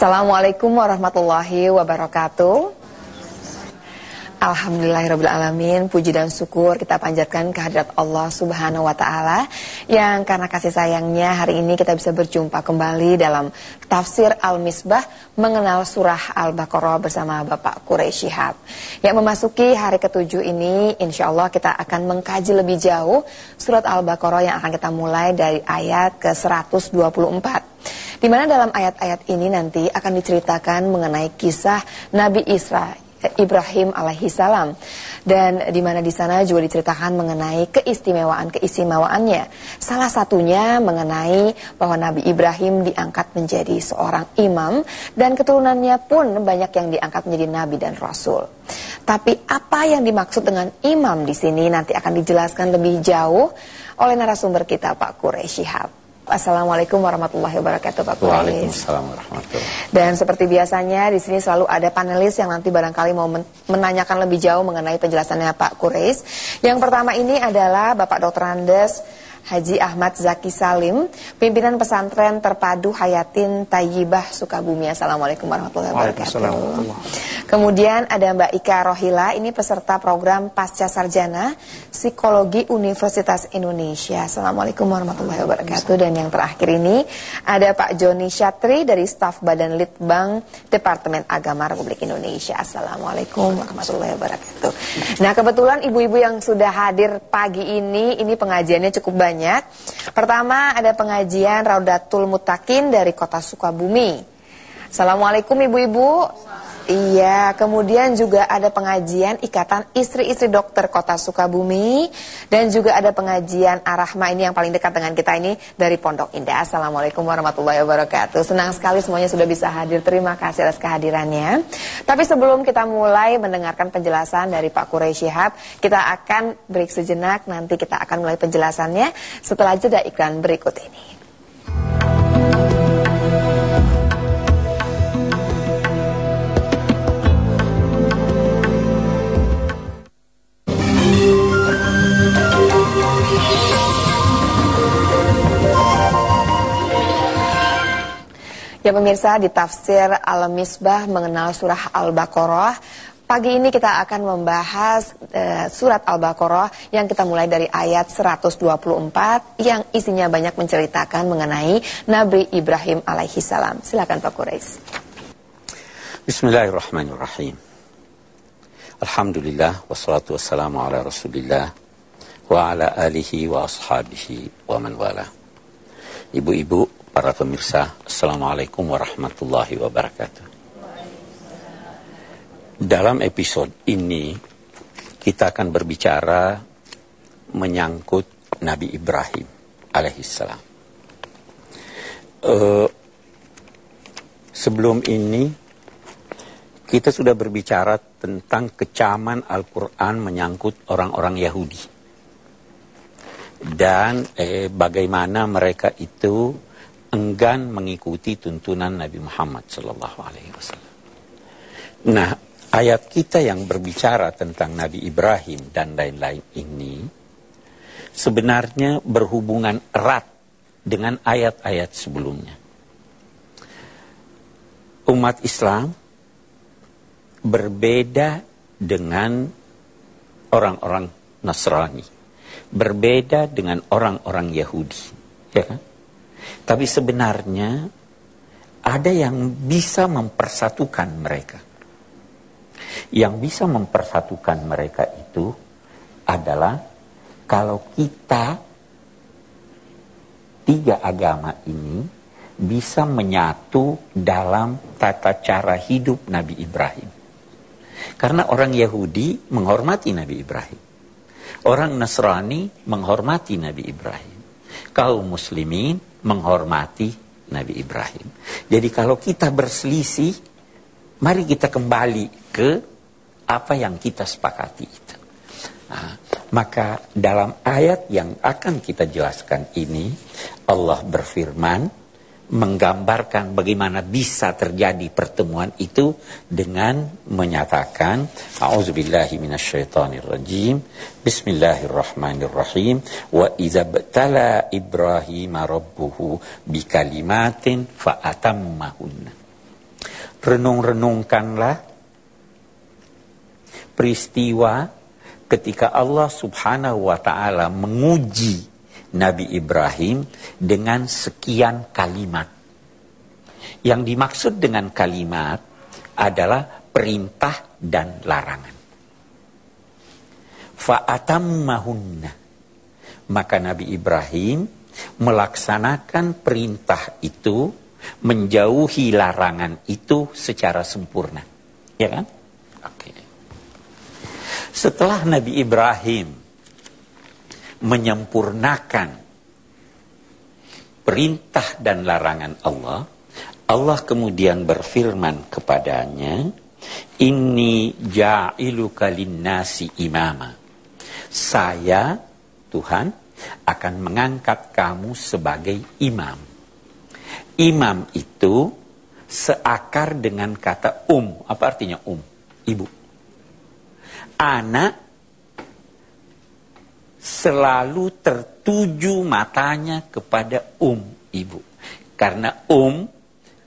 Assalamualaikum warahmatullahi wabarakatuh. Alhamdulillahirrahmanirrahim Puji dan syukur kita panjatkan kehadirat Allah subhanahu wa ta'ala Yang karena kasih sayangnya hari ini kita bisa berjumpa kembali dalam Tafsir Al-Misbah Mengenal surah Al-Baqarah bersama Bapak Quraish Yang memasuki hari ketujuh ini Insya Allah kita akan mengkaji lebih jauh Surat Al-Baqarah yang akan kita mulai dari ayat ke 124 di mana dalam ayat-ayat ini nanti akan diceritakan mengenai kisah Nabi Israel Ibrahim alaihi salam dan di mana di sana juga diceritakan mengenai keistimewaan-keistimewaannya. Salah satunya mengenai bahwa Nabi Ibrahim diangkat menjadi seorang imam dan keturunannya pun banyak yang diangkat menjadi nabi dan rasul. Tapi apa yang dimaksud dengan imam di sini nanti akan dijelaskan lebih jauh oleh narasumber kita Pak Quraish Shihab. Assalamualaikum warahmatullahi wabarakatuh Pak Kulis. Waalaikumsalam warahmatullahi Dan seperti biasanya di sini selalu ada panelis yang nanti barangkali mau menanyakan lebih jauh mengenai penjelasannya Pak Kuris. Yang pertama ini adalah Bapak Dr. Andes Haji Ahmad Zaki Salim, pimpinan pesantren terpadu Hayatin Tayyibah Sukabumi. Assalamualaikum warahmatullahi wabarakatuh. Kemudian ada Mbak Ika Rohila, ini peserta program Pasca Sarjana Psikologi Universitas Indonesia. Assalamualaikum warahmatullahi wabarakatuh. Dan yang terakhir ini ada Pak Joni Syatri dari staf Badan Litbang Departemen Agama Republik Indonesia. Assalamualaikum warahmatullahi wabarakatuh. Nah kebetulan ibu-ibu yang sudah hadir pagi ini, ini pengajiannya cukup banyak. Pertama ada pengajian Raudatul Mutakin dari kota Sukabumi. Assalamualaikum ibu-ibu. Iya, kemudian juga ada pengajian Ikatan Istri-Istri Dokter Kota Sukabumi dan juga ada pengajian Arahma ini yang paling dekat dengan kita ini dari Pondok Indah. Assalamualaikum warahmatullahi wabarakatuh. Senang sekali semuanya sudah bisa hadir. Terima kasih atas kehadirannya. Tapi sebelum kita mulai mendengarkan penjelasan dari Pak Quraish Shihab, kita akan break sejenak. Nanti kita akan mulai penjelasannya setelah jeda iklan berikut ini. Ya pemirsa di tafsir Al-Misbah mengenal surah Al-Baqarah Pagi ini kita akan membahas uh, surat Al-Baqarah yang kita mulai dari ayat 124 yang isinya banyak menceritakan mengenai Nabi Ibrahim alaihi salam. Silakan Pak Quraisy. Bismillahirrahmanirrahim. Alhamdulillah wassalatu wassalamu ala Rasulillah wa ala alihi wa ashabihi wa man wala. Ibu-ibu, para pemirsa, Assalamualaikum warahmatullahi wabarakatuh. Dalam episode ini, kita akan berbicara menyangkut Nabi Ibrahim alaihissalam. Uh, sebelum ini, kita sudah berbicara tentang kecaman Al-Quran menyangkut orang-orang Yahudi. Dan eh, bagaimana mereka itu enggan mengikuti tuntunan Nabi Muhammad Sallallahu Alaihi Wasallam. Nah, ayat kita yang berbicara tentang Nabi Ibrahim dan lain-lain ini sebenarnya berhubungan erat dengan ayat-ayat sebelumnya. Umat Islam berbeda dengan orang-orang Nasrani, berbeda dengan orang-orang Yahudi, ya kan? Tapi sebenarnya ada yang bisa mempersatukan mereka. Yang bisa mempersatukan mereka itu adalah kalau kita tiga agama ini bisa menyatu dalam tata cara hidup Nabi Ibrahim. Karena orang Yahudi menghormati Nabi Ibrahim. Orang Nasrani menghormati Nabi Ibrahim. Kaum muslimin menghormati Nabi Ibrahim. Jadi kalau kita berselisih, mari kita kembali ke apa yang kita sepakati itu. Nah, maka dalam ayat yang akan kita jelaskan ini, Allah berfirman, menggambarkan bagaimana bisa terjadi pertemuan itu dengan menyatakan auzubillahi minasyaitonirrajim. Bismillahirrahmanirrahim. Wa idza btala ibrahim rabbuhu bikalimatin fa atammahunna renung-renungkanlah peristiwa ketika Allah subhanahu wa ta'ala menguji Nabi Ibrahim dengan sekian kalimat. Yang dimaksud dengan kalimat adalah perintah dan larangan. Fa'atammahunna. Maka Nabi Ibrahim melaksanakan perintah itu, menjauhi larangan itu secara sempurna. Ya kan? Oke. Setelah Nabi Ibrahim menyempurnakan perintah dan larangan Allah, Allah kemudian berfirman kepadanya, Inni ja'iluka linnasi imama. Saya, Tuhan, akan mengangkat kamu sebagai imam. Imam itu seakar dengan kata um. Apa artinya um? Ibu. Anak selalu tertuju matanya kepada um ibu. Karena um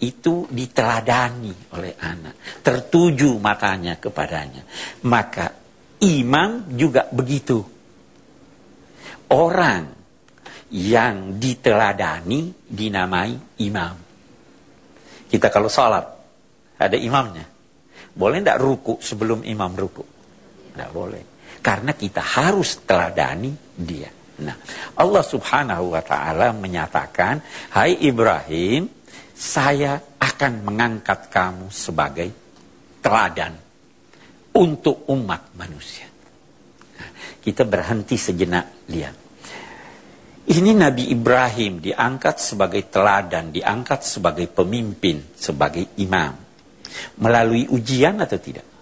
itu diteladani oleh anak. Tertuju matanya kepadanya. Maka imam juga begitu. Orang yang diteladani dinamai imam. Kita kalau sholat, ada imamnya. Boleh tidak ruku sebelum imam ruku? Tidak boleh. Karena kita harus teladani dia. Nah, Allah subhanahu wa ta'ala menyatakan, Hai Ibrahim, saya akan mengangkat kamu sebagai teladan untuk umat manusia. Nah, kita berhenti sejenak lihat. Ini Nabi Ibrahim diangkat sebagai teladan, diangkat sebagai pemimpin, sebagai imam. Melalui ujian atau tidak?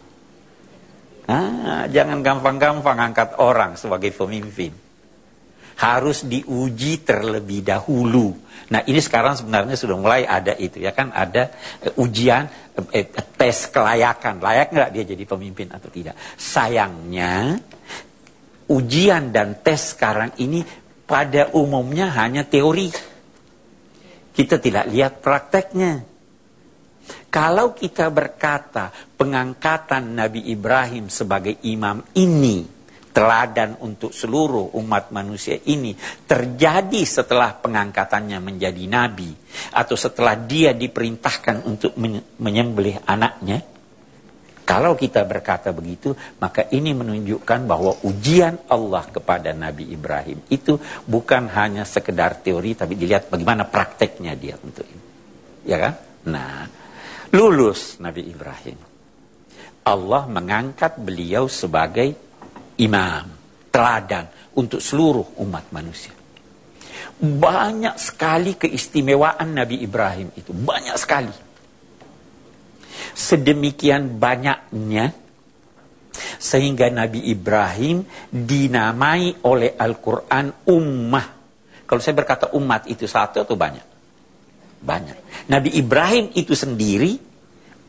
Ah, jangan gampang-gampang angkat orang sebagai pemimpin. Harus diuji terlebih dahulu. Nah ini sekarang sebenarnya sudah mulai ada itu ya kan ada uh, ujian uh, tes kelayakan layak nggak dia jadi pemimpin atau tidak. Sayangnya ujian dan tes sekarang ini pada umumnya hanya teori. Kita tidak lihat prakteknya. Kalau kita berkata pengangkatan Nabi Ibrahim sebagai imam ini teladan untuk seluruh umat manusia ini terjadi setelah pengangkatannya menjadi nabi atau setelah dia diperintahkan untuk menyembelih anaknya kalau kita berkata begitu maka ini menunjukkan bahwa ujian Allah kepada Nabi Ibrahim itu bukan hanya sekedar teori tapi dilihat bagaimana prakteknya dia untuk ini. Ya kan? Nah lulus Nabi Ibrahim. Allah mengangkat beliau sebagai imam, teladan untuk seluruh umat manusia. Banyak sekali keistimewaan Nabi Ibrahim itu, banyak sekali. Sedemikian banyaknya sehingga Nabi Ibrahim dinamai oleh Al-Quran ummah. Kalau saya berkata umat itu satu atau banyak? Banyak. Nabi Ibrahim itu sendiri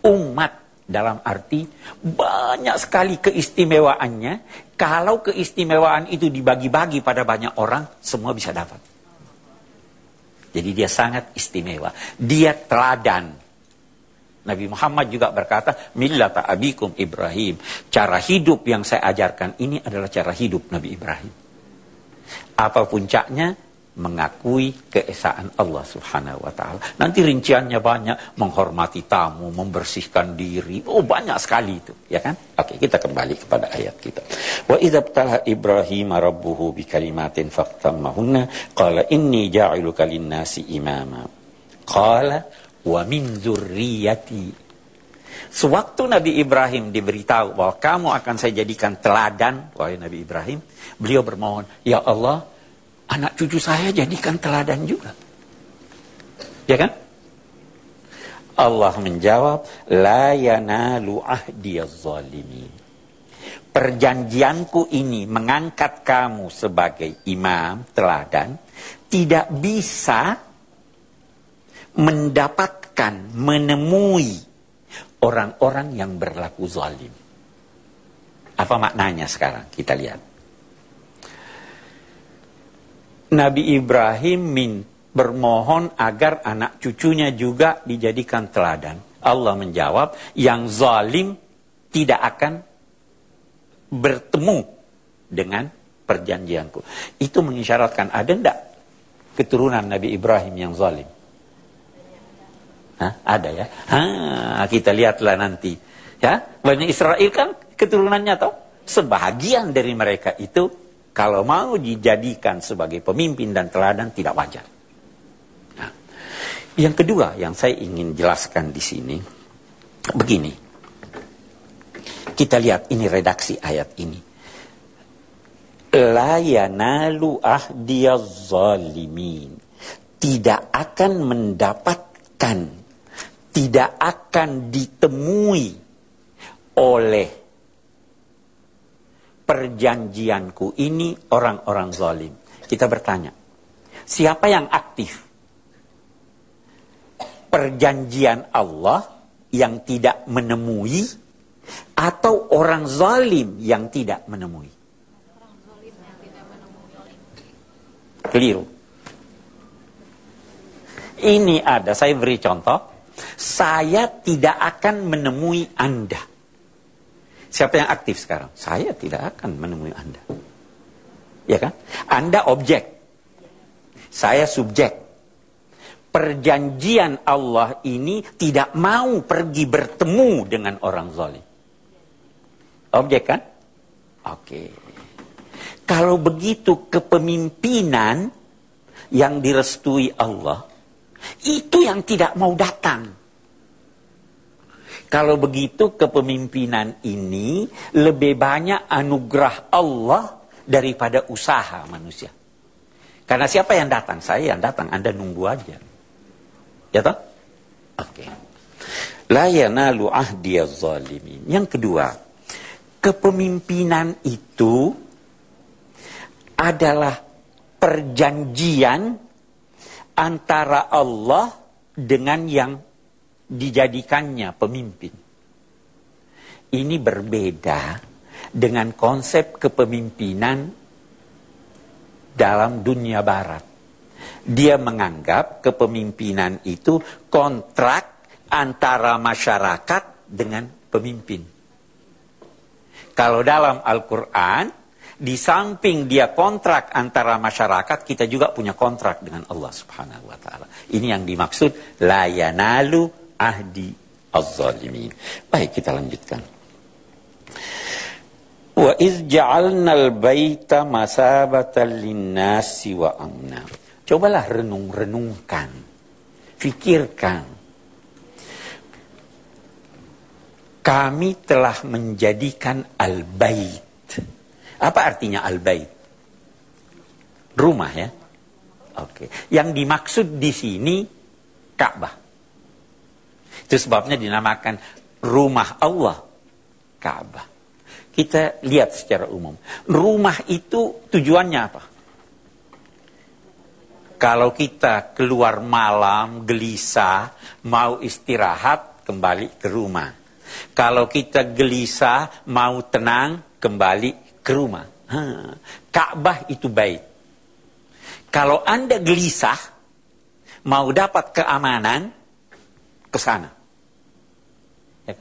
umat dalam arti banyak sekali keistimewaannya. Kalau keistimewaan itu dibagi-bagi pada banyak orang, semua bisa dapat. Jadi dia sangat istimewa. Dia teladan. Nabi Muhammad juga berkata, Millata abikum Ibrahim. Cara hidup yang saya ajarkan ini adalah cara hidup Nabi Ibrahim. Apa puncaknya? Mengakui keesaan Allah Subhanahu wa taala. Nanti rinciannya banyak, menghormati tamu, membersihkan diri. Oh, banyak sekali itu, ya kan? Oke, kita kembali kepada ayat kita. Wa idza btala Ibrahim rabbuhu bikalimatin faqtammahunna qala inni ja'iluka lin-nasi imama. Qala wa min dzurriyyati Sewaktu Nabi Ibrahim diberitahu bahwa kamu akan saya jadikan teladan, wahai Nabi Ibrahim, beliau bermohon, Ya Allah, anak cucu saya jadikan teladan juga. Ya kan? Allah menjawab, La yanalu ahdiyaz zalimin. Perjanjianku ini mengangkat kamu sebagai imam, teladan, tidak bisa mendapatkan, menemui orang-orang yang berlaku zalim. Apa maknanya sekarang? Kita lihat. Nabi Ibrahim min bermohon agar anak cucunya juga dijadikan teladan. Allah menjawab, yang zalim tidak akan bertemu dengan perjanjianku. Itu mengisyaratkan ada enggak keturunan Nabi Ibrahim yang zalim? Hah? Ada ya? Ha, kita lihatlah nanti. Ya, Bani Israel kan keturunannya toh sebahagian dari mereka itu kalau mau dijadikan sebagai pemimpin dan teladan tidak wajar. Nah, yang kedua yang saya ingin jelaskan di sini begini. Kita lihat ini redaksi ayat ini. La yanalu ahdiyaz zalimin. Tidak akan mendapatkan, tidak akan ditemui oleh perjanjianku ini orang-orang zalim. Kita bertanya, siapa yang aktif? Perjanjian Allah yang tidak menemui atau orang zalim yang tidak menemui? Keliru. Ini ada, saya beri contoh. Saya tidak akan menemui Anda. Siapa yang aktif sekarang? Saya tidak akan menemui Anda. Ya kan? Anda objek. Saya subjek. Perjanjian Allah ini tidak mau pergi bertemu dengan orang zalim. Objek kan? Oke. Kalau begitu kepemimpinan yang direstui Allah, itu yang tidak mau datang. Kalau begitu kepemimpinan ini lebih banyak anugerah Allah daripada usaha manusia. Karena siapa yang datang? Saya yang datang, Anda nunggu aja. Ya toh? Oke. La yanalu zalimin. Yang kedua, kepemimpinan itu adalah perjanjian antara Allah dengan yang dijadikannya pemimpin. Ini berbeda dengan konsep kepemimpinan dalam dunia barat. Dia menganggap kepemimpinan itu kontrak antara masyarakat dengan pemimpin. Kalau dalam Al-Quran, di samping dia kontrak antara masyarakat, kita juga punya kontrak dengan Allah Subhanahu wa taala. Ini yang dimaksud la yanalu ahdi az-zalimin. Baik, kita lanjutkan. Wa iz ja'alnal baita masabatan linnasi wa amna. Cobalah renung-renungkan. Fikirkan kami telah menjadikan al-bait. Apa artinya al-bait? Rumah ya. Oke. Yang dimaksud di sini Ka'bah. Itu sebabnya dinamakan rumah Allah Ka'bah. Kita lihat secara umum. Rumah itu tujuannya apa? Kalau kita keluar malam, gelisah, mau istirahat, kembali ke rumah kalau kita gelisah, mau tenang, kembali ke rumah. Ka'bah itu baik. Kalau Anda gelisah, mau dapat keamanan, ke sana. Ya.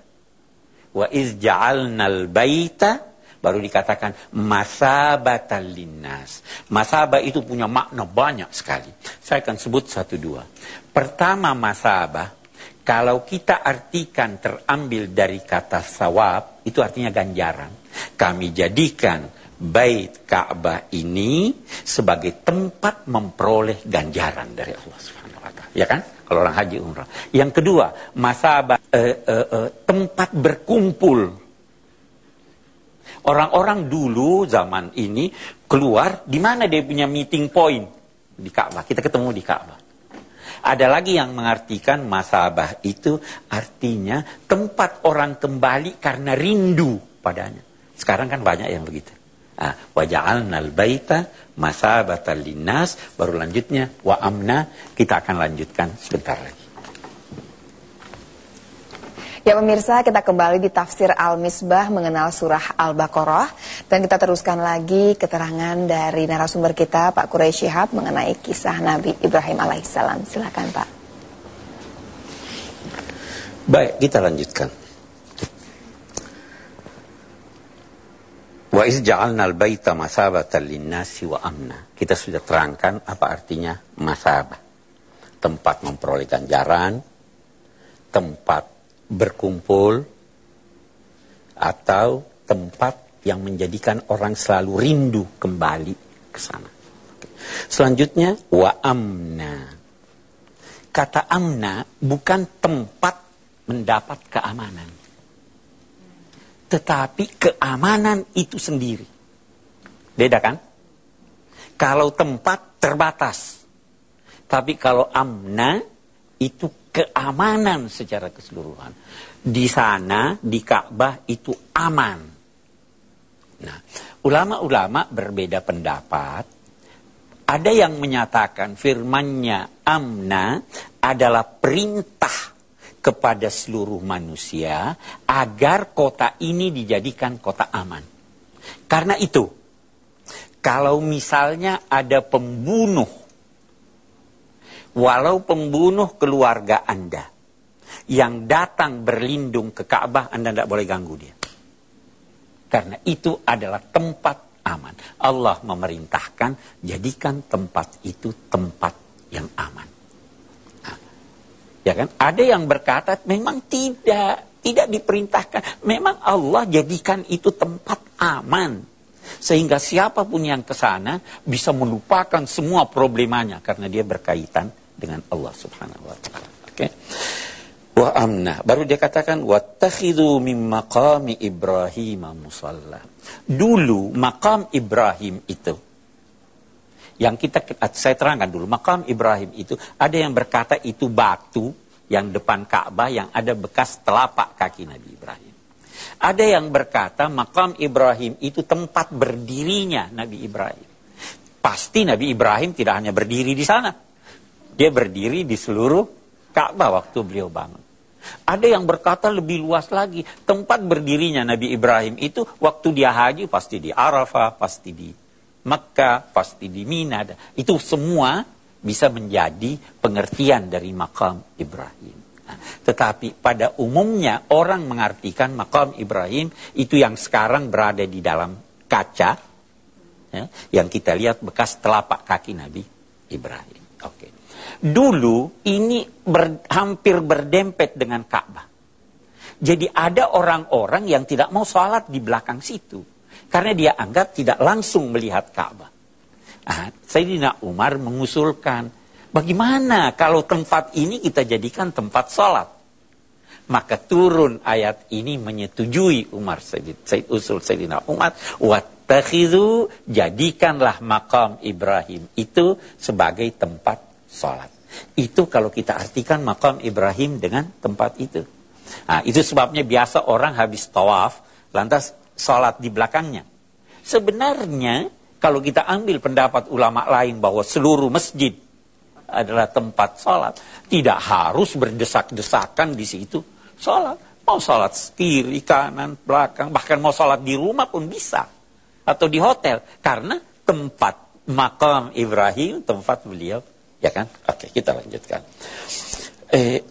Wa iz ja'alnal baita baru dikatakan masabatal linnas. Masabah itu punya makna banyak sekali. Saya akan sebut satu dua. Pertama masabah kalau kita artikan terambil dari kata sawab, itu artinya ganjaran. Kami jadikan bait Ka'bah ini sebagai tempat memperoleh ganjaran dari Allah Subhanahu wa taala. Ya kan? Kalau orang haji umrah. Yang kedua, masa uh, uh, uh, tempat berkumpul. Orang-orang dulu zaman ini keluar di mana dia punya meeting point di Ka'bah. Kita ketemu di Ka'bah. Ada lagi yang mengartikan masabah itu artinya tempat orang kembali karena rindu padanya. Sekarang kan banyak yang begitu. Ah, waja'alnal baita masabatan linnas baru lanjutnya wa amna kita akan lanjutkan sebentar lagi. Ya pemirsa, kita kembali di tafsir Al-Misbah mengenal surah Al-Baqarah dan kita teruskan lagi keterangan dari narasumber kita Pak Quraisy Shihab mengenai kisah Nabi Ibrahim alaihissalam. Silakan Pak. Baik, kita lanjutkan. Wa iz ja'alna al-baita masabatan lin-nasi wa amna. Kita sudah terangkan apa artinya masabah. Tempat memperoleh ganjaran, tempat berkumpul, atau tempat yang menjadikan orang selalu rindu kembali ke sana. Selanjutnya, wa amna. Kata amna bukan tempat mendapat keamanan tetapi keamanan itu sendiri. Beda kan? Kalau tempat terbatas. Tapi kalau amna itu keamanan secara keseluruhan. Di sana, di Ka'bah itu aman. Nah, ulama-ulama berbeda pendapat. Ada yang menyatakan firmannya amna adalah perintah kepada seluruh manusia agar kota ini dijadikan kota aman. Karena itu, kalau misalnya ada pembunuh, walau pembunuh keluarga Anda yang datang berlindung ke Ka'bah, Anda tidak boleh ganggu dia. Karena itu adalah tempat aman. Allah memerintahkan, jadikan tempat itu tempat yang aman. Ya kan? Ada yang berkata memang tidak, tidak diperintahkan. Memang Allah jadikan itu tempat aman. Sehingga siapa pun yang ke sana bisa melupakan semua problemanya karena dia berkaitan dengan Allah Subhanahu wa taala. Oke. Okay? Wa amna. Baru dia katakan wattakhidhu min maqami Ibrahim musalla. Dulu makam Ibrahim itu yang kita saya terangkan dulu, makam Ibrahim itu ada yang berkata itu batu yang depan Ka'bah yang ada bekas telapak kaki Nabi Ibrahim. Ada yang berkata makam Ibrahim itu tempat berdirinya Nabi Ibrahim. Pasti Nabi Ibrahim tidak hanya berdiri di sana. Dia berdiri di seluruh Ka'bah waktu beliau bangun. Ada yang berkata lebih luas lagi. Tempat berdirinya Nabi Ibrahim itu waktu dia haji pasti di Arafah, pasti di Mekah, pasti di Mina. Itu semua bisa menjadi pengertian dari makam Ibrahim. Nah, tetapi pada umumnya orang mengartikan makam Ibrahim itu yang sekarang berada di dalam kaca, ya, yang kita lihat bekas telapak kaki Nabi Ibrahim. Oke. Okay. Dulu ini ber, hampir berdempet dengan Ka'bah. Jadi ada orang-orang yang tidak mau sholat di belakang situ. Karena dia anggap tidak langsung melihat Ka'bah. Nah, Sayyidina Umar mengusulkan, bagaimana kalau tempat ini kita jadikan tempat sholat? Maka turun ayat ini menyetujui Umar, Sayyid, usul Sayyidina Umar, wattakhidhu, jadikanlah makam Ibrahim itu sebagai tempat sholat. Itu kalau kita artikan makam Ibrahim dengan tempat itu. Nah, itu sebabnya biasa orang habis tawaf, lantas sholat di belakangnya. Sebenarnya kalau kita ambil pendapat ulama lain bahwa seluruh masjid adalah tempat sholat, tidak harus berdesak-desakan di situ sholat. Mau sholat kiri, kanan, belakang, bahkan mau sholat di rumah pun bisa. Atau di hotel. Karena tempat makam Ibrahim, tempat beliau. Ya kan? Oke, kita lanjutkan.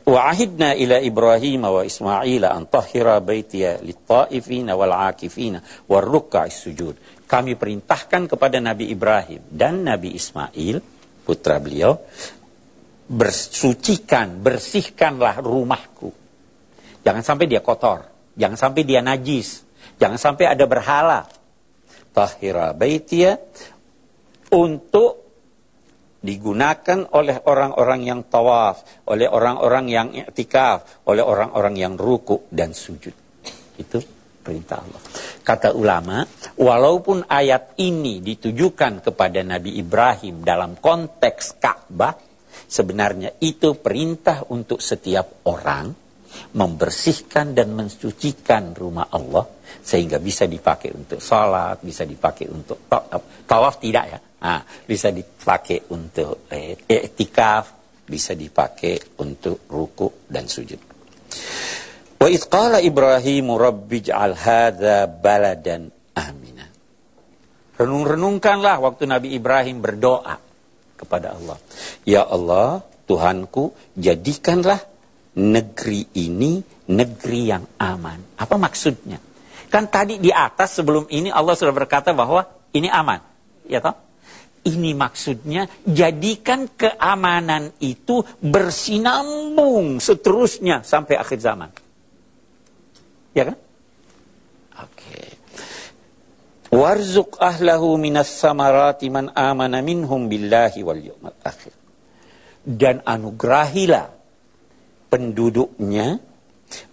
وعهدنا إلى إبراهيم وإسماعيل أن طهر بيتي للطائفين والعاكفين والركع السجود kami perintahkan kepada Nabi Ibrahim dan Nabi Ismail putra beliau bersucikan bersihkanlah rumahku jangan sampai dia kotor jangan sampai dia najis jangan sampai ada berhala tahira baitia untuk digunakan oleh orang-orang yang tawaf, oleh orang-orang yang i'tikaf, oleh orang-orang yang ruku dan sujud. Itu perintah Allah. Kata ulama, walaupun ayat ini ditujukan kepada Nabi Ibrahim dalam konteks Ka'bah, sebenarnya itu perintah untuk setiap orang membersihkan dan mensucikan rumah Allah sehingga bisa dipakai untuk salat, bisa dipakai untuk tawaf tidak ya, Nah, bisa dipakai untuk eh, i'tikaf, bisa dipakai untuk ruku dan sujud. Wa qala Ibrahim rabbi ij'al hadza baladan amina. Renung-renungkanlah waktu Nabi Ibrahim berdoa kepada Allah. Ya Allah, Tuhanku, jadikanlah negeri ini negeri yang aman. Apa maksudnya? Kan tadi di atas sebelum ini Allah sudah berkata bahwa ini aman. Ya toh? Ini maksudnya jadikan keamanan itu bersinambung seterusnya sampai akhir zaman. Ya kan? Oke. Okay. Warzuk ahlahu minas samarati man amana minhum billahi wal yawmal akhir. Dan anugerahilah penduduknya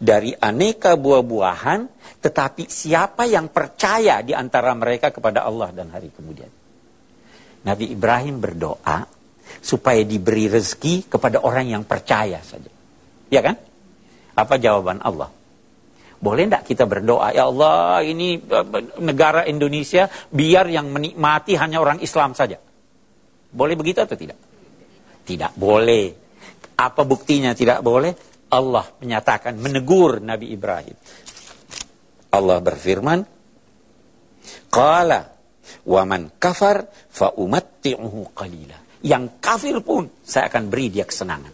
dari aneka buah-buahan, tetapi siapa yang percaya di antara mereka kepada Allah dan hari kemudian. Nabi Ibrahim berdoa supaya diberi rezeki kepada orang yang percaya saja. Ya kan? Apa jawaban Allah? Boleh tidak kita berdoa, ya Allah ini eh, negara Indonesia biar yang menikmati hanya orang Islam saja. Boleh begitu atau tidak? Tidak boleh. Apa buktinya tidak boleh? Allah menyatakan, menegur Nabi Ibrahim. Allah berfirman, Qala wa man kafar fa umatti'uhu qalila. Yang kafir pun saya akan beri dia kesenangan.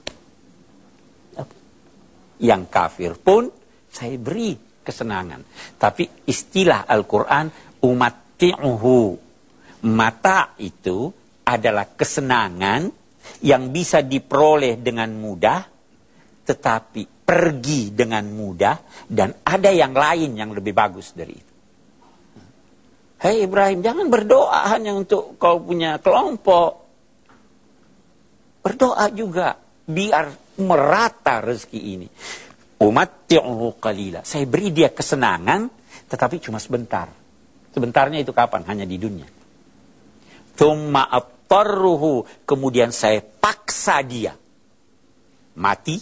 Yang kafir pun saya beri kesenangan. Tapi istilah Al-Quran umatti'uhu. Mata itu adalah kesenangan yang bisa diperoleh dengan mudah tetapi pergi dengan mudah dan ada yang lain yang lebih bagus dari itu. Hei Ibrahim, jangan berdoa hanya untuk kau punya kelompok. Berdoa juga biar merata rezeki ini. Umat qalila. Saya beri dia kesenangan tetapi cuma sebentar. Sebentarnya itu kapan? Hanya di dunia. Thumma kemudian saya paksa dia mati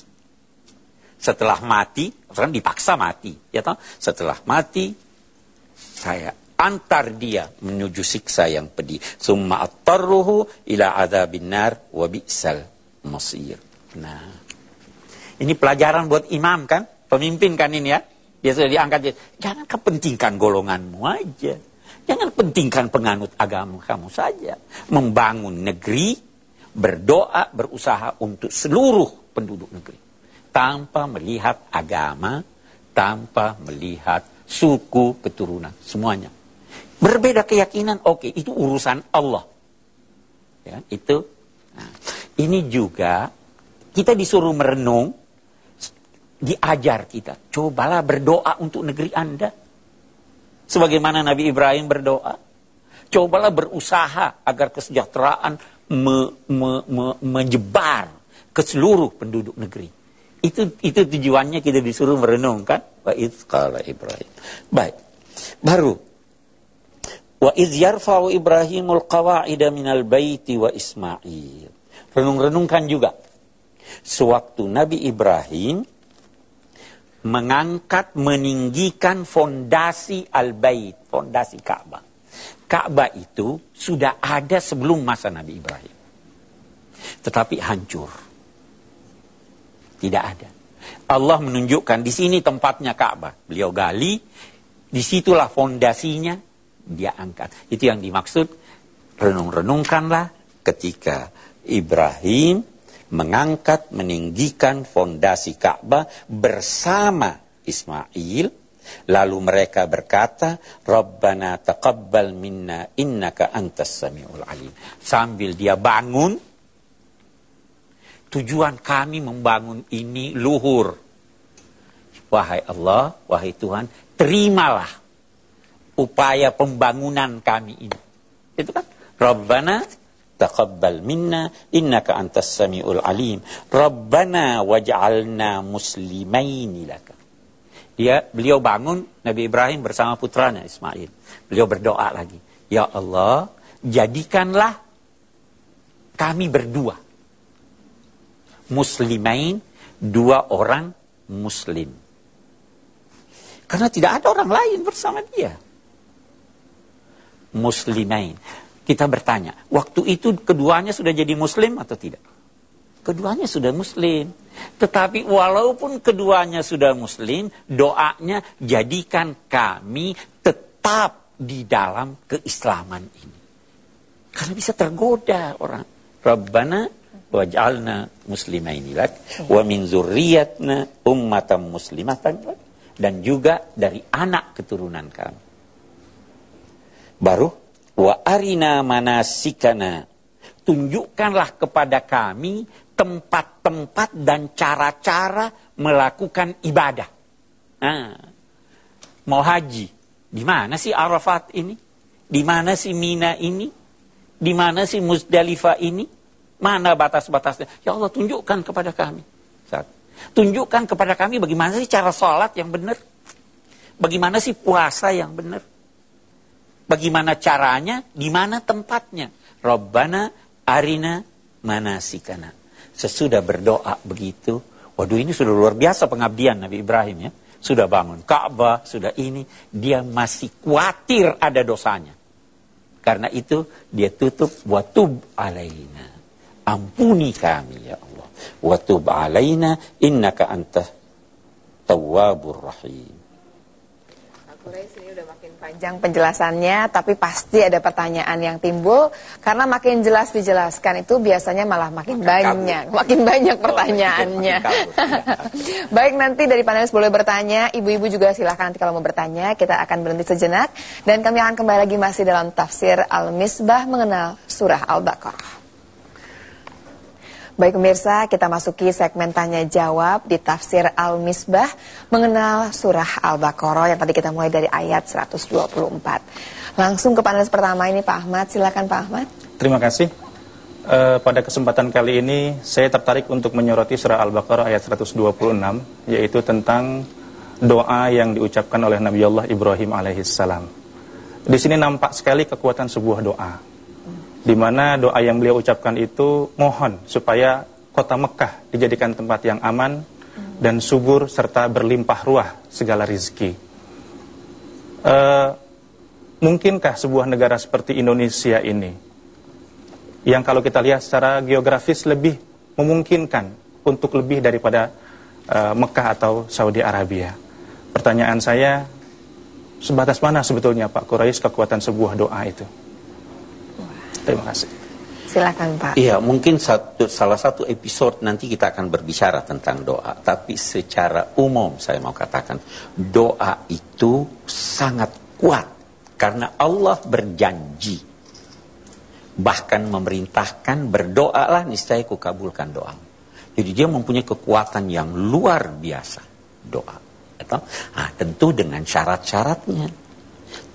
setelah mati, kan dipaksa mati, ya toh? Setelah mati, saya antar dia menuju siksa yang pedih. Summa attarruhu ila adzabin nar wa bi'sal masir. Nah, ini pelajaran buat imam kan, pemimpin kan ini ya. Dia sudah diangkat. Jangan kepentingkan golonganmu aja. Jangan pentingkan penganut agama kamu saja. Membangun negeri, berdoa, berusaha untuk seluruh penduduk negeri tanpa melihat agama, tanpa melihat suku, keturunan, semuanya. Berbeda keyakinan, oke, okay, itu urusan Allah. Ya, itu. Nah, ini juga kita disuruh merenung, diajar kita. Cobalah berdoa untuk negeri Anda. Sebagaimana Nabi Ibrahim berdoa. Cobalah berusaha agar kesejahteraan me, me, me, menyebar ke seluruh penduduk negeri. Itu itu tujuannya kita disuruh merenungkan. Wa Ibrahim. Baik. Baru Wa iz yarfa'u Ibrahimul qawa'ida minal baiti wa Ismail. Renung-renungkan juga. Sewaktu Nabi Ibrahim mengangkat, meninggikan fondasi al-bait, fondasi Ka'bah. Ka'bah itu sudah ada sebelum masa Nabi Ibrahim. Tetapi hancur. Tidak ada. Allah menunjukkan di sini tempatnya Ka'bah. Beliau gali, di situlah fondasinya, dia angkat. Itu yang dimaksud, renung-renungkanlah ketika Ibrahim mengangkat, meninggikan fondasi Ka'bah bersama Ismail, lalu mereka berkata, Rabbana taqabbal minna innaka antas sami'ul alim. Sambil dia bangun, Tujuan kami membangun ini luhur. Wahai Allah, wahai Tuhan, terimalah upaya pembangunan kami ini. Itu kan? Rabbana taqabbal minna innaka antas samiul alim. Rabbana waj'alna muslimaini laka. Dia beliau bangun Nabi Ibrahim bersama putranya Ismail. Beliau berdoa lagi, "Ya Allah, jadikanlah kami berdua muslimain, dua orang muslim. Karena tidak ada orang lain bersama dia. Muslimain. Kita bertanya, waktu itu keduanya sudah jadi muslim atau tidak? Keduanya sudah muslim. Tetapi walaupun keduanya sudah muslim, doanya jadikan kami tetap di dalam keislaman ini. Karena bisa tergoda orang. Rabbana waj'alna muslimaini lak wa min zurriyyatna ummatan muslimatan dan juga dari anak keturunan kami. Baru wa arina manasikana tunjukkanlah kepada kami tempat-tempat dan cara-cara melakukan ibadah. Nah, mau haji, di mana sih Arafat ini? Di mana sih Mina ini? Di mana sih Musdalifah ini? Mana batas-batasnya? Ya Allah tunjukkan kepada kami. Tunjukkan kepada kami bagaimana sih cara sholat yang benar. Bagaimana sih puasa yang benar. Bagaimana caranya, di mana tempatnya. Rabbana arina manasikana. Sesudah berdoa begitu, waduh ini sudah luar biasa pengabdian Nabi Ibrahim ya. Sudah bangun Ka'bah, sudah ini, dia masih khawatir ada dosanya. Karena itu dia tutup watub alaina. Ampuni kami ya Allah. Watub alaina innaka anta tawwabur rahim. Makin panjang penjelasannya, tapi pasti ada pertanyaan yang timbul. Karena makin jelas dijelaskan itu biasanya malah makin, banyak, makin banyak pertanyaannya. Baik nanti dari panelis boleh bertanya, ibu-ibu juga silahkan nanti kalau mau bertanya, kita akan berhenti sejenak. Dan kami akan kembali lagi masih dalam tafsir Al-Misbah mengenal surah Al-Baqarah. Baik pemirsa, kita masuki segmen tanya jawab di tafsir Al-Misbah mengenal surah Al-Baqarah yang tadi kita mulai dari ayat 124. Langsung ke panelis pertama ini Pak Ahmad, silakan Pak Ahmad. Terima kasih. E, pada kesempatan kali ini saya tertarik untuk menyoroti surah Al-Baqarah ayat 126 yaitu tentang doa yang diucapkan oleh Nabi Allah Ibrahim alaihissalam. Di sini nampak sekali kekuatan sebuah doa di mana doa yang beliau ucapkan itu mohon supaya kota Mekah dijadikan tempat yang aman dan subur serta berlimpah ruah segala rizki. E, mungkinkah sebuah negara seperti Indonesia ini yang kalau kita lihat secara geografis lebih memungkinkan untuk lebih daripada e, Mekah atau Saudi Arabia? Pertanyaan saya, sebatas mana sebetulnya Pak Quraisy kekuatan sebuah doa itu? Terima kasih. Silakan Pak. Iya, mungkin satu, salah satu episode nanti kita akan berbicara tentang doa. Tapi secara umum saya mau katakan, doa itu sangat kuat. Karena Allah berjanji. Bahkan memerintahkan berdoalah niscaya kukabulkan doa. Jadi dia mempunyai kekuatan yang luar biasa. Doa. Nah, tentu dengan syarat-syaratnya.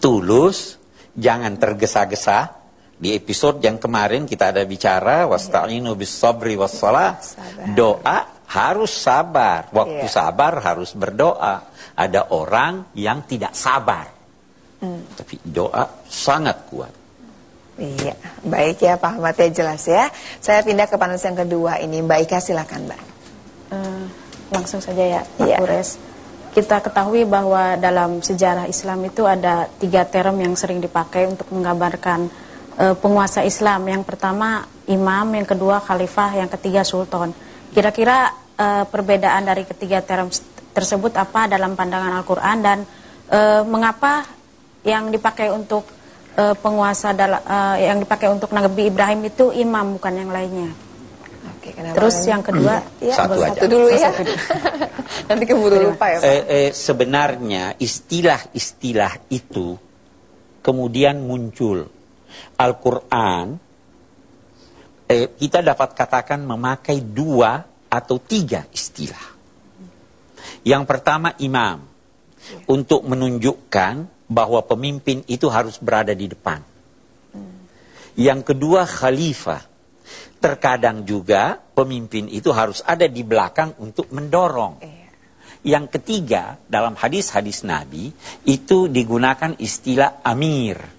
Tulus, jangan tergesa-gesa, di episode yang kemarin kita ada bicara wasta'inu bis sabri was Doa harus sabar. Waktu yeah. sabar harus berdoa. Ada orang yang tidak sabar. Hmm. Tapi doa sangat kuat. Iya, baik ya Pak Ahmad ya jelas ya. Saya pindah ke panelis yang kedua ini. Mbak Ika silakan Mbak. Uh, langsung saja ya Pak yeah. Kures. Kita ketahui bahwa dalam sejarah Islam itu ada tiga term yang sering dipakai untuk menggambarkan uh, penguasa Islam. Yang pertama imam, yang kedua khalifah, yang ketiga sultan. Kira-kira uh, perbedaan dari ketiga term tersebut apa dalam pandangan Al-Qur'an dan uh, mengapa yang dipakai untuk uh, penguasa uh, yang dipakai untuk Nabi Ibrahim itu imam bukan yang lainnya? Oke, Terus yang kedua, ya, satu, satu dulu ya. Satu dulu. Nanti keburu lupa ya. Pak. Eh, eh, sebenarnya istilah-istilah itu kemudian muncul Al-Quran, eh, kita dapat katakan memakai dua atau tiga istilah. Yang pertama imam, untuk menunjukkan bahwa pemimpin itu harus berada di depan. Yang kedua khalifah, terkadang juga pemimpin itu harus ada di belakang untuk mendorong. Iya. Yang ketiga, dalam hadis-hadis Nabi, itu digunakan istilah amir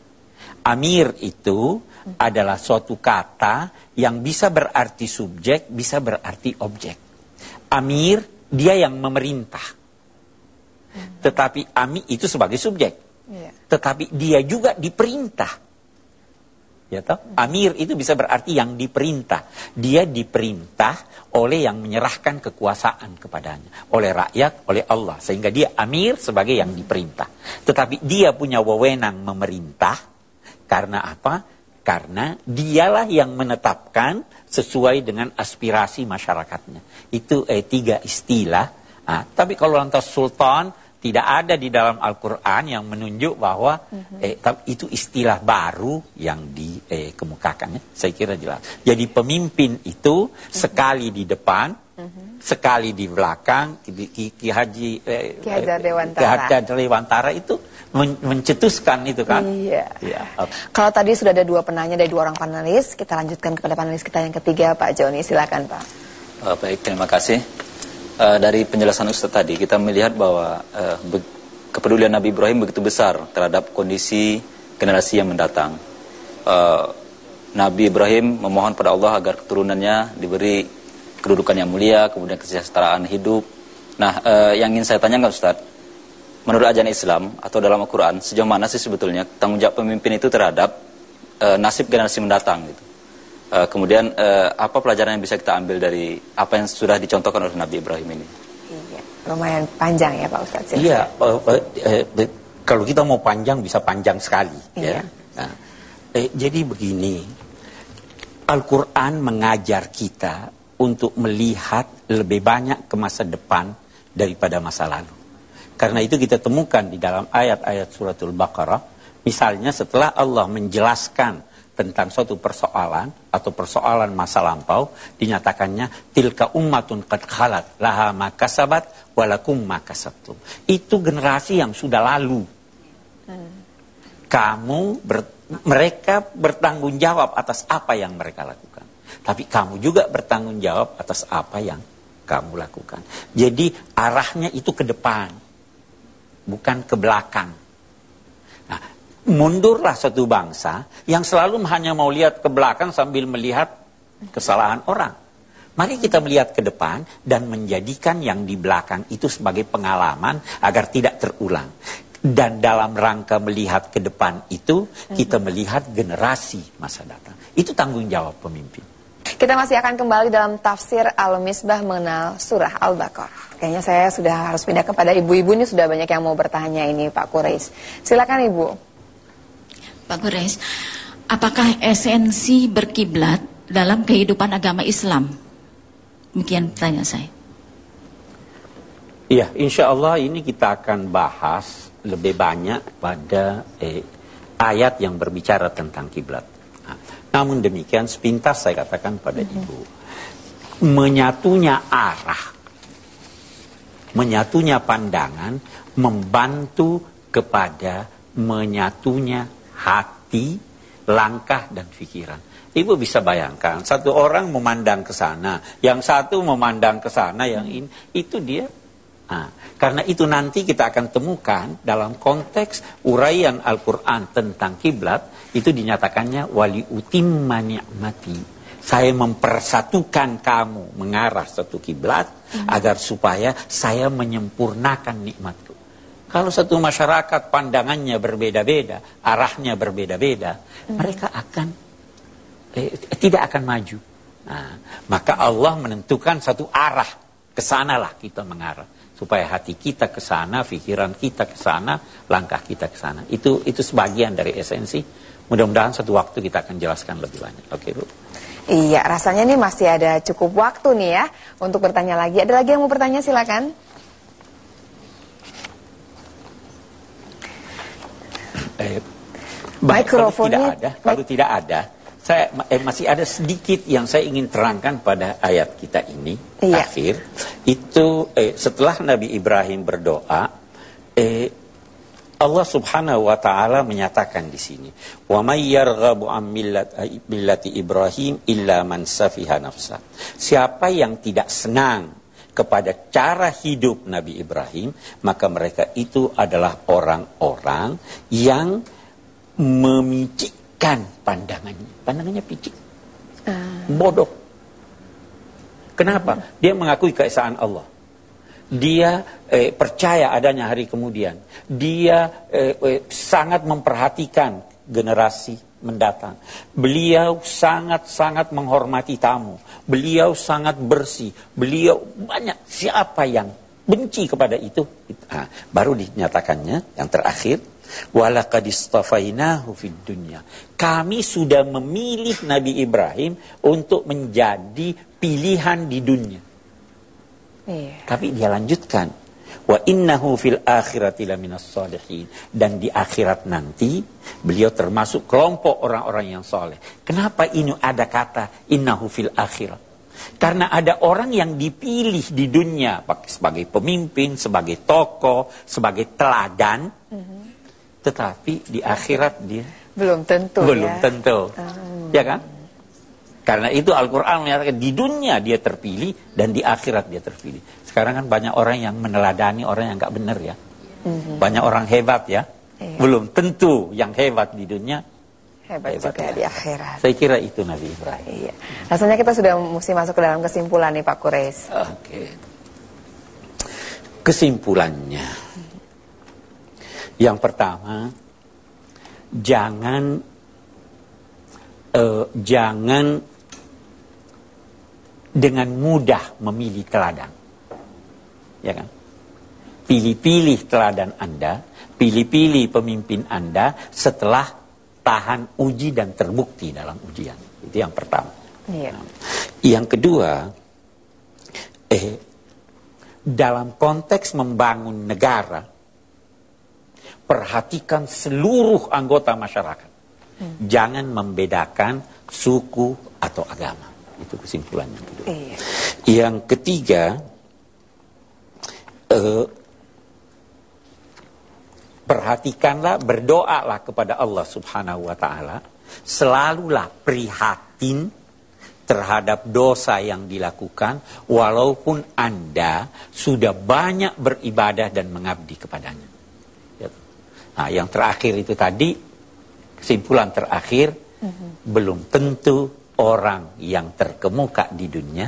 Amir itu adalah suatu kata yang bisa berarti subjek, bisa berarti objek. Amir, dia yang memerintah. Tetapi Ami itu sebagai subjek. Iya. Tetapi dia juga diperintah. Ya toh? Amir itu bisa berarti yang diperintah. Dia diperintah oleh yang menyerahkan kekuasaan kepadanya. Oleh rakyat, oleh Allah. Sehingga dia amir sebagai yang diperintah. Tetapi dia punya wewenang memerintah karena apa? Karena dialah yang menetapkan sesuai dengan aspirasi masyarakatnya. Itu eh, tiga istilah. Nah, tapi kalau lantas sultan tidak ada di dalam Al-Quran yang menunjuk bahwa mm-hmm. eh, itu istilah baru yang dikemukakan. Eh, Saya kira jelas. Jadi pemimpin itu mm-hmm. sekali di depan, mm-hmm. sekali di belakang, Ki, Ki, Ki Haji eh, Ki Hajar Dewantara. Ki Hajar Dewantara itu men mencetuskan itu kan. Iya. Ya. Kalau tadi sudah ada dua penanya dari dua orang panelis, kita lanjutkan kepada panelis kita yang ketiga, Pak Joni. Silakan, Pak. Uh, baik, terima kasih uh, dari penjelasan Ustaz tadi kita melihat bahwa uh, kepedulian Nabi Ibrahim begitu besar terhadap kondisi generasi yang mendatang. Uh, Nabi Ibrahim memohon pada Allah agar keturunannya diberi kedudukan yang mulia, kemudian kesejahteraan hidup. Nah, uh, yang ingin saya tanyakan Ustaz, menurut ajaran Islam atau dalam Al-Quran, sejauh mana sih sebetulnya tanggung jawab pemimpin itu terhadap uh, nasib generasi mendatang gitu? Uh, kemudian uh, apa pelajaran yang bisa kita ambil dari apa yang sudah dicontohkan oleh Nabi Ibrahim ini? Iya, lumayan panjang ya Pak Ustadz. Iya, uh, uh, uh, kalau kita mau panjang bisa panjang sekali. Ya. Iya. Ya. Nah, eh, jadi begini, Al-Quran mengajar kita untuk melihat lebih banyak ke masa depan daripada masa lalu. Karena itu kita temukan di dalam ayat-ayat suratul Baqarah, misalnya setelah Allah menjelaskan tentang suatu persoalan atau persoalan masa lampau dinyatakannya tilka ummatun qad khalat laha makasabat walakum makasabtum. Itu generasi yang sudah lalu. Kamu ber, mereka bertanggung jawab atas apa yang mereka lakukan. Tapi kamu juga bertanggung jawab atas apa yang kamu lakukan. Jadi arahnya itu ke depan, bukan ke belakang mundurlah satu bangsa yang selalu hanya mau lihat ke belakang sambil melihat kesalahan orang. Mari kita melihat ke depan dan menjadikan yang di belakang itu sebagai pengalaman agar tidak terulang. Dan dalam rangka melihat ke depan itu, kita melihat generasi masa datang. Itu tanggung jawab pemimpin. Kita masih akan kembali dalam tafsir Al-Misbah mengenal surah Al-Baqarah. Kayaknya saya sudah harus pindah kepada ibu-ibu ini sudah banyak yang mau bertanya ini Pak Kureis. Silakan Ibu. Pak Gores, apakah esensi berkiblat dalam kehidupan agama Islam? Demikian tanya saya. Iya, insya Allah ini kita akan bahas lebih banyak pada eh, ayat yang berbicara tentang kiblat. Nah, namun demikian, sepintas saya katakan pada mm -hmm. ibu, menyatunya arah, menyatunya pandangan, membantu kepada menyatunya hati, langkah, dan pikiran. Ibu bisa bayangkan, satu orang memandang ke sana, yang satu memandang ke sana, yang ini, itu dia. Nah, karena itu nanti kita akan temukan dalam konteks uraian Al-Quran tentang kiblat, itu dinyatakannya wali utimma ni'mati. Saya mempersatukan kamu mengarah satu kiblat hmm. agar supaya saya menyempurnakan nikmatku. Kalau satu masyarakat pandangannya berbeda-beda, arahnya berbeda-beda, hmm. mereka akan eh, tidak akan maju. Nah, maka Allah menentukan satu arah ke sanalah kita mengarah supaya hati kita ke sana, pikiran kita ke sana, langkah kita ke sana. Itu itu sebagian dari esensi. Mudah-mudahan satu waktu kita akan jelaskan lebih banyak. Oke, Bu. Iya, rasanya ini masih ada cukup waktu nih ya untuk bertanya lagi. Ada lagi yang mau bertanya silakan. eh, baik kalau tidak ada, kalau tidak ada, saya eh, masih ada sedikit yang saya ingin terangkan pada ayat kita ini iya. akhir itu eh, setelah Nabi Ibrahim berdoa eh, Allah Subhanahu wa taala menyatakan di sini wa may yarghabu an millati Ibrahim illa man safiha nafsa siapa yang tidak senang kepada cara hidup Nabi Ibrahim, maka mereka itu adalah orang-orang yang memicikkan pandangannya. Pandangannya picik. Ah. Bodoh. Kenapa? Dia mengakui keesaan Allah. Dia eh, percaya adanya hari kemudian. Dia eh, eh, sangat memperhatikan generasi mendatang. Beliau sangat-sangat menghormati tamu. Beliau sangat bersih. Beliau banyak siapa yang benci kepada itu. Nah, baru dinyatakannya yang terakhir. Walaqad istafainahu fid dunya. Kami sudah memilih Nabi Ibrahim untuk menjadi pilihan di dunia. Iya. Tapi dia lanjutkan. Wa innahu fil akhirati laminas salihin. Dan di akhirat nanti beliau termasuk kelompok orang-orang yang soleh. Kenapa ini ada kata innahu fil akhirat? Karena ada orang yang dipilih di dunia sebagai pemimpin, sebagai tokoh, sebagai teladan. Tetapi di akhirat dia Belum tentu belum ya. tentu. Hmm. Ya kan? Karena itu Al-Quran menyatakan di dunia dia terpilih dan di akhirat dia terpilih. Sekarang kan banyak orang yang meneladani orang yang nggak benar ya. Banyak orang hebat ya. Iya. Belum tentu yang hebat di dunia. Hebat, Hebat juga ya. di akhirat. Saya kira itu Nabi Ibrahim. Iya. Rasanya kita sudah mesti masuk ke dalam kesimpulan nih Pak Kures. Oke. Kesimpulannya. Yang pertama, jangan eh, jangan dengan mudah memilih teladan. Ya kan? Pilih-pilih teladan Anda, pilih-pilih pemimpin Anda setelah tahan uji dan terbukti dalam ujian. Itu yang pertama. Iya. Yang kedua, eh, dalam konteks membangun negara, perhatikan seluruh anggota masyarakat. Jangan membedakan suku atau agama. Itu kesimpulan yang kedua. Iya. Yang ketiga, eh, perhatikanlah, berdoalah kepada Allah Subhanahu wa Ta'ala, selalulah prihatin terhadap dosa yang dilakukan, walaupun Anda sudah banyak beribadah dan mengabdi kepadanya. Ya. Nah, yang terakhir itu tadi, kesimpulan terakhir, belum tentu orang yang terkemuka di dunia,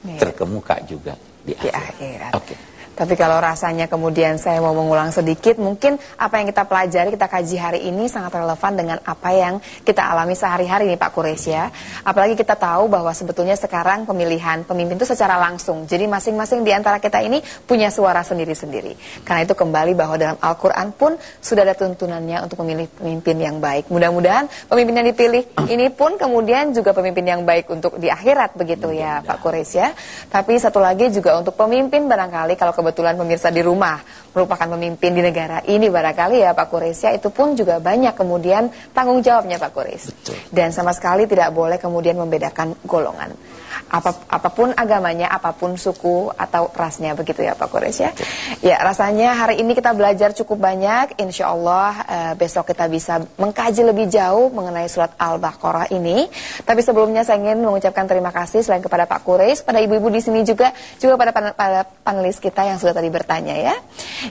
Iya. terkemuka juga di Di akhirat. akhirat. Oke. Tapi kalau rasanya kemudian saya mau mengulang sedikit, mungkin apa yang kita pelajari, kita kaji hari ini sangat relevan dengan apa yang kita alami sehari-hari nih Pak Kures ya. Apalagi kita tahu bahwa sebetulnya sekarang pemilihan pemimpin itu secara langsung. Jadi masing-masing di antara kita ini punya suara sendiri-sendiri. Karena itu kembali bahwa dalam Al-Quran pun sudah ada tuntunannya untuk memilih pemimpin yang baik. Mudah-mudahan pemimpin yang dipilih ini pun kemudian juga pemimpin yang baik untuk di akhirat begitu ya Pak Kures ya. Tapi satu lagi juga untuk pemimpin barangkali kalau kebetulan pemirsa di rumah merupakan pemimpin di negara ini barangkali ya Pak Kures ya itu pun juga banyak kemudian tanggung jawabnya Pak Kures. Dan sama sekali tidak boleh kemudian membedakan golongan. Apa, apa pun agamanya, apa pun suku atau rasnya begitu ya Pak Kures ya. Ya rasanya hari ini kita belajar cukup banyak. Insya Allah eh, besok kita bisa mengkaji lebih jauh mengenai surat Al-Baqarah ini. Tapi sebelumnya saya ingin mengucapkan terima kasih selain kepada Pak Kures, pada ibu-ibu di sini juga, juga pada, pan- pada panelis kita yang sudah tadi bertanya ya.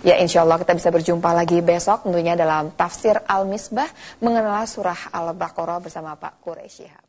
Ya insya Allah kita bisa berjumpa lagi besok tentunya dalam tafsir Al-Misbah mengenal surah Al-Baqarah bersama Pak Kures Syihab.